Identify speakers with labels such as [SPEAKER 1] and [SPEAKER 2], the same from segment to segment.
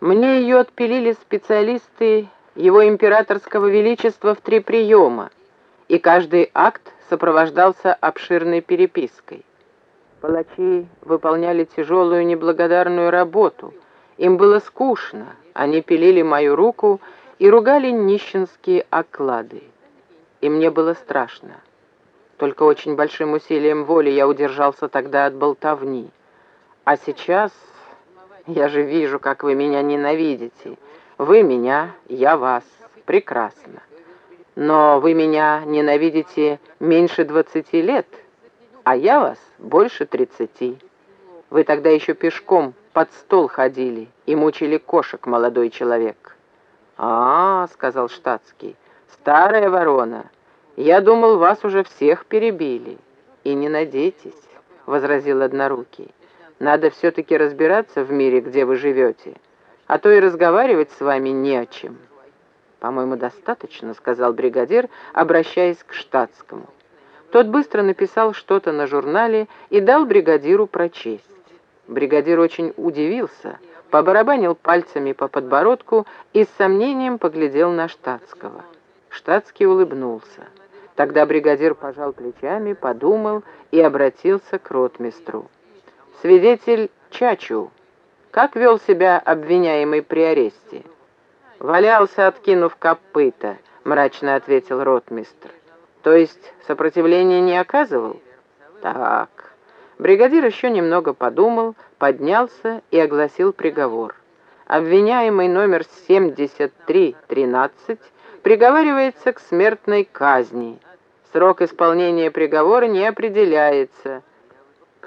[SPEAKER 1] Мне ее отпилили специалисты его императорского величества в три приема, и каждый акт сопровождался обширной перепиской. Палачи выполняли тяжелую неблагодарную работу. Им было скучно, они пилили мою руку и ругали нищенские оклады. И мне было страшно. Только очень большим усилием воли я удержался тогда от болтовни. А сейчас я же вижу, как вы меня ненавидите. Вы меня, я вас. Прекрасно. Но вы меня ненавидите меньше двадцати лет, а я вас больше тридцати. Вы тогда еще пешком под стол ходили и мучили кошек, молодой человек. «А, — сказал штатский, — старая ворона, я думал, вас уже всех перебили. И не надейтесь, — возразил однорукий. Надо все-таки разбираться в мире, где вы живете, а то и разговаривать с вами не о чем». «По-моему, достаточно», — сказал бригадир, обращаясь к штатскому. Тот быстро написал что-то на журнале и дал бригадиру прочесть. Бригадир очень удивился, побарабанил пальцами по подбородку и с сомнением поглядел на штатского. Штатский улыбнулся. Тогда бригадир пожал плечами, подумал и обратился к ротмистру. «Свидетель Чачу, как вел себя обвиняемый при аресте?» «Валялся, откинув копыта», — мрачно ответил ротмистр. «То есть сопротивления не оказывал?» «Так». Бригадир еще немного подумал, поднялся и огласил приговор. Обвиняемый номер 7313 приговаривается к смертной казни. Срок исполнения приговора не определяется.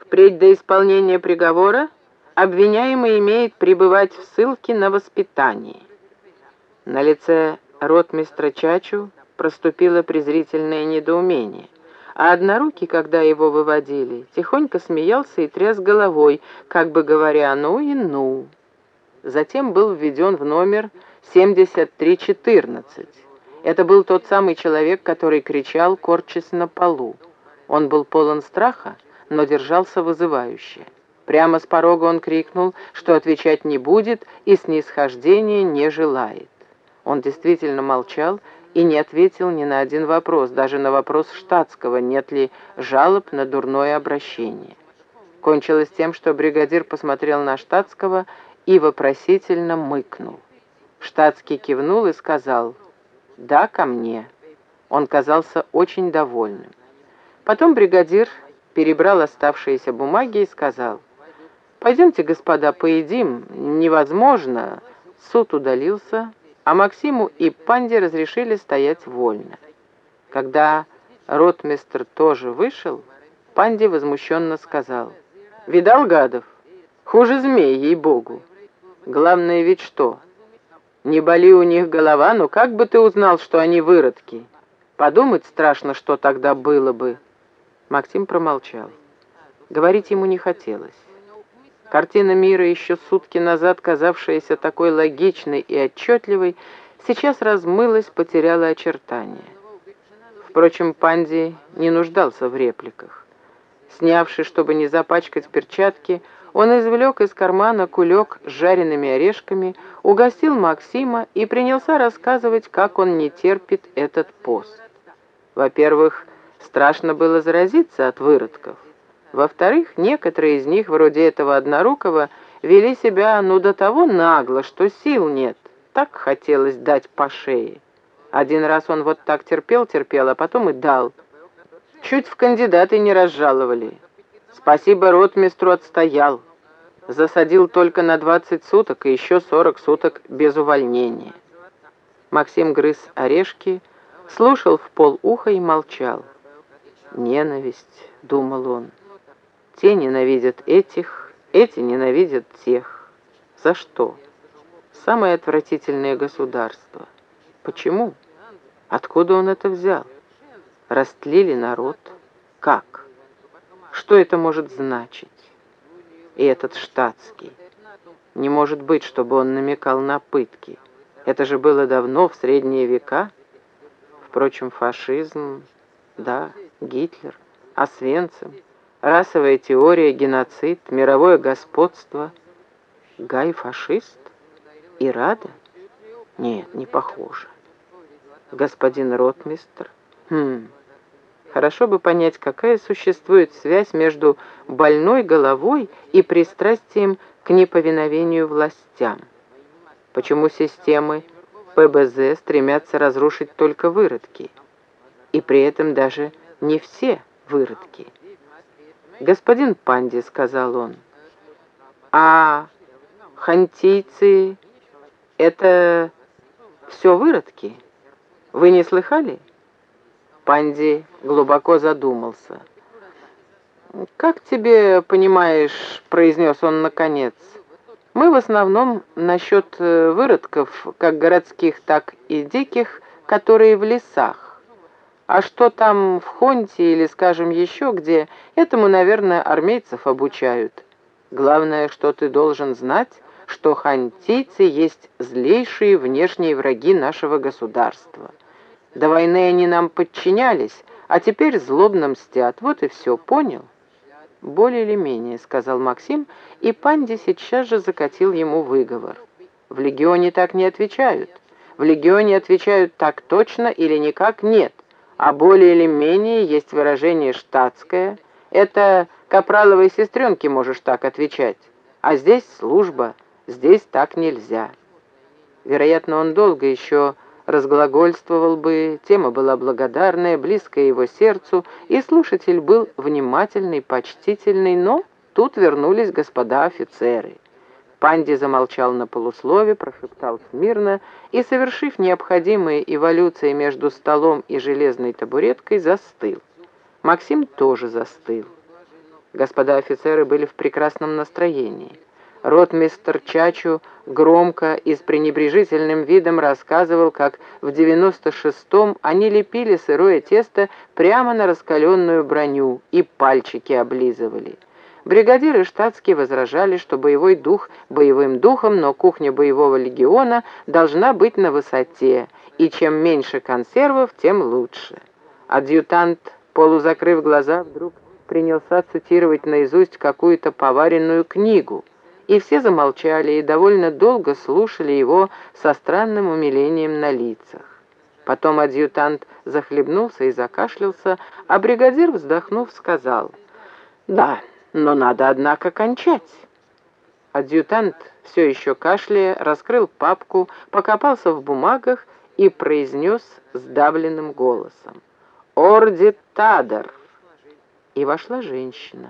[SPEAKER 1] Впредь до исполнения приговора обвиняемый имеет пребывать в ссылке на воспитании. На лице ротмистра Чачу проступило презрительное недоумение, а однорукий, когда его выводили, тихонько смеялся и тряс головой, как бы говоря «ну и ну». Затем был введен в номер 7314. Это был тот самый человек, который кричал, корчась на полу. Он был полон страха, но держался вызывающе. Прямо с порога он крикнул, что отвечать не будет и снисхождения не желает. Он действительно молчал и не ответил ни на один вопрос, даже на вопрос штатского, нет ли жалоб на дурное обращение. Кончилось тем, что бригадир посмотрел на штатского и вопросительно мыкнул. Штатский кивнул и сказал «Да, ко мне». Он казался очень довольным. Потом бригадир перебрал оставшиеся бумаги и сказал «Пойдемте, господа, поедим. Невозможно». Суд удалился, а Максиму и Панде разрешили стоять вольно. Когда ротмистр тоже вышел, Панде возмущенно сказал, «Видал, гадов? Хуже змей, ей-богу. Главное ведь что? Не боли у них голова, но как бы ты узнал, что они выродки? Подумать страшно, что тогда было бы». Максим промолчал. Говорить ему не хотелось. Картина мира, еще сутки назад казавшаяся такой логичной и отчетливой, сейчас размылась, потеряла очертания. Впрочем, Панди не нуждался в репликах. Снявший, чтобы не запачкать перчатки, он извлек из кармана кулек с жареными орешками, угостил Максима и принялся рассказывать, как он не терпит этот пост. Во-первых, страшно было заразиться от выродков. Во-вторых, некоторые из них, вроде этого однорукого, вели себя ну до того нагло, что сил нет. Так хотелось дать по шее. Один раз он вот так терпел-терпел, а потом и дал. Чуть в кандидаты не разжаловали. Спасибо ротмистру отстоял. Засадил только на 20 суток и еще 40 суток без увольнения. Максим грыз орешки, слушал в пол уха и молчал. «Ненависть», — думал он, — те ненавидят этих, эти ненавидят тех. За что? Самое отвратительное государство. Почему? Откуда он это взял? Растлили народ? Как? Что это может значить? И этот штатский. Не может быть, чтобы он намекал на пытки. Это же было давно, в средние века. Впрочем, фашизм, да, Гитлер, Освенцим — расовая теория, геноцид, мировое господство. Гай фашист? И рада? Нет, не похоже. Господин ротмистр? Хм... Хорошо бы понять, какая существует связь между больной головой и пристрастием к неповиновению властям. Почему системы ПБЗ стремятся разрушить только выродки, и при этом даже не все выродки. «Господин Панди», — сказал он, — «а хантийцы — это все выродки? Вы не слыхали?» Панди глубоко задумался. «Как тебе, понимаешь, — произнес он наконец, — мы в основном насчет э, выродков, как городских, так и диких, которые в лесах. А что там в Хонте или, скажем, еще где, этому, наверное, армейцев обучают. Главное, что ты должен знать, что хантийцы есть злейшие внешние враги нашего государства». До войны они нам подчинялись, а теперь злобно мстят. Вот и все, понял?» «Более или менее», — сказал Максим, и Панди сейчас же закатил ему выговор. «В легионе так не отвечают. В легионе отвечают так точно или никак нет, а более или менее есть выражение штатское. Это капраловой сестренке можешь так отвечать. А здесь служба, здесь так нельзя». Вероятно, он долго еще разглагольствовал бы, тема была благодарная, близкая его сердцу, и слушатель был внимательный, почтительный, но тут вернулись господа офицеры. Панди замолчал на полуслове, прошептал смирно и, совершив необходимые эволюции между столом и железной табуреткой, застыл. Максим тоже застыл. Господа офицеры были в прекрасном настроении. Ротмистр Чачу громко и с пренебрежительным видом рассказывал, как в 96-м они лепили сырое тесто прямо на раскаленную броню и пальчики облизывали. Бригадиры штатские возражали, что боевой дух боевым духом, но кухня боевого легиона должна быть на высоте, и чем меньше консервов, тем лучше. Адъютант, полузакрыв глаза, вдруг принялся цитировать наизусть какую-то поваренную книгу — и все замолчали и довольно долго слушали его со странным умилением на лицах. Потом адъютант захлебнулся и закашлялся, а бригадир, вздохнув, сказал, «Да, но надо, однако, кончать». Адъютант, все еще кашляя, раскрыл папку, покопался в бумагах и произнес сдавленным голосом, «Орди Тадер!» И вошла женщина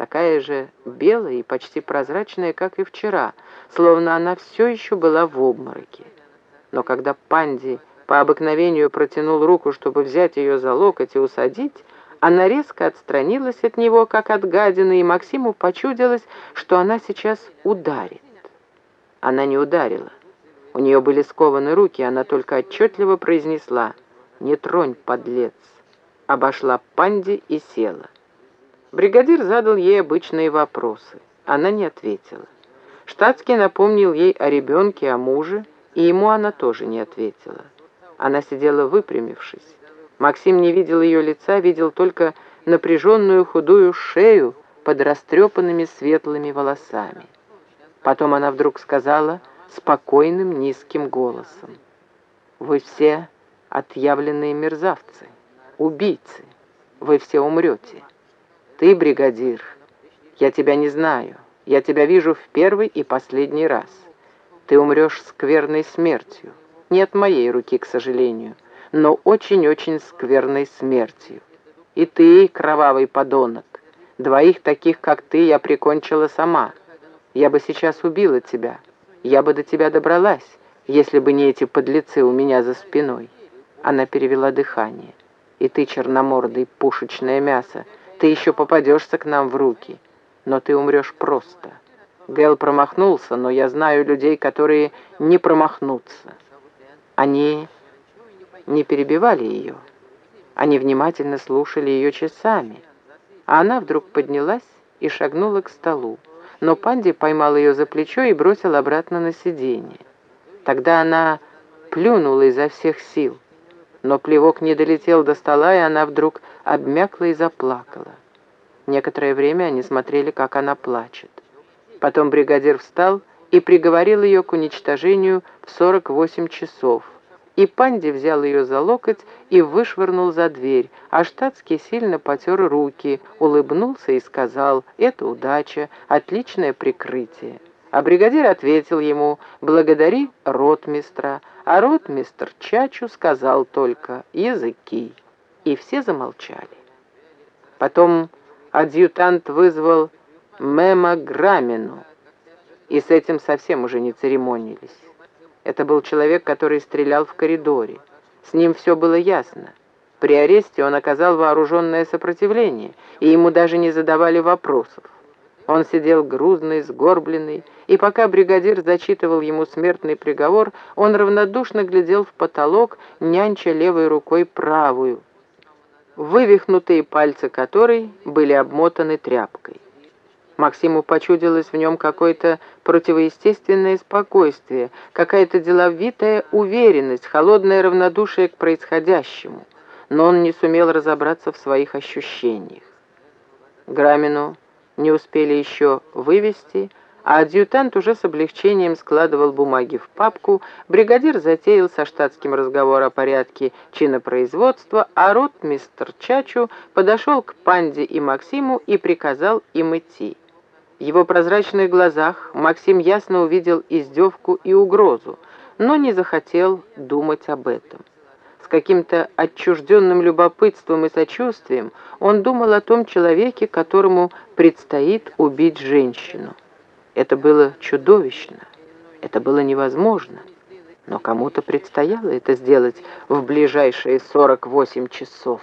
[SPEAKER 1] такая же белая и почти прозрачная, как и вчера, словно она все еще была в обмороке. Но когда Панди по обыкновению протянул руку, чтобы взять ее за локоть и усадить, она резко отстранилась от него, как от гадины, и Максиму почудилось, что она сейчас ударит. Она не ударила. У нее были скованы руки, она только отчетливо произнесла «Не тронь, подлец!» Обошла Панди и села. Бригадир задал ей обычные вопросы. Она не ответила. Штатский напомнил ей о ребенке, о муже, и ему она тоже не ответила. Она сидела выпрямившись. Максим не видел ее лица, видел только напряженную худую шею под растрепанными светлыми волосами. Потом она вдруг сказала спокойным низким голосом. «Вы все отъявленные мерзавцы, убийцы, вы все умрете». Ты бригадир. Я тебя не знаю. Я тебя вижу в первый и последний раз. Ты умрешь скверной смертью. Не от моей руки, к сожалению, но очень-очень скверной смертью. И ты, кровавый подонок. Двоих таких, как ты, я прикончила сама. Я бы сейчас убила тебя. Я бы до тебя добралась, если бы не эти подлецы у меня за спиной. Она перевела дыхание. И ты, черномордый, пушечное мясо, ты еще попадешься к нам в руки, но ты умрешь просто. Гэл промахнулся, но я знаю людей, которые не промахнутся. Они не перебивали ее. Они внимательно слушали ее часами. А она вдруг поднялась и шагнула к столу. Но Панди поймал ее за плечо и бросил обратно на сиденье. Тогда она плюнула изо всех сил но плевок не долетел до стола, и она вдруг обмякла и заплакала. Некоторое время они смотрели, как она плачет. Потом бригадир встал и приговорил ее к уничтожению в 48 часов. И Панди взял ее за локоть и вышвырнул за дверь, а штатский сильно потер руки, улыбнулся и сказал «Это удача, отличное прикрытие». А бригадир ответил ему «Благодари ротмистра», а ротмистр Чачу сказал только «Языки». И все замолчали. Потом адъютант вызвал Мема Грамину, и с этим совсем уже не церемонились. Это был человек, который стрелял в коридоре. С ним все было ясно. При аресте он оказал вооруженное сопротивление, и ему даже не задавали вопросов. Он сидел грузный, сгорбленный, и пока бригадир зачитывал ему смертный приговор, он равнодушно глядел в потолок, нянча левой рукой правую, вывихнутые пальцы которой были обмотаны тряпкой. Максиму почудилось в нем какое-то противоестественное спокойствие, какая-то деловитая уверенность, холодное равнодушие к происходящему, но он не сумел разобраться в своих ощущениях. Грамину не успели еще вывести, а адъютант уже с облегчением складывал бумаги в папку, бригадир затеял со штатским разговор о порядке чинопроизводства, а ротмистр Чачу подошел к Панде и Максиму и приказал им идти. В его прозрачных глазах Максим ясно увидел издевку и угрозу, но не захотел думать об этом каким-то отчужденным любопытством и сочувствием он думал о том человеке, которому предстоит убить женщину. Это было чудовищно, это было невозможно, но кому-то предстояло это сделать в ближайшие 48 часов.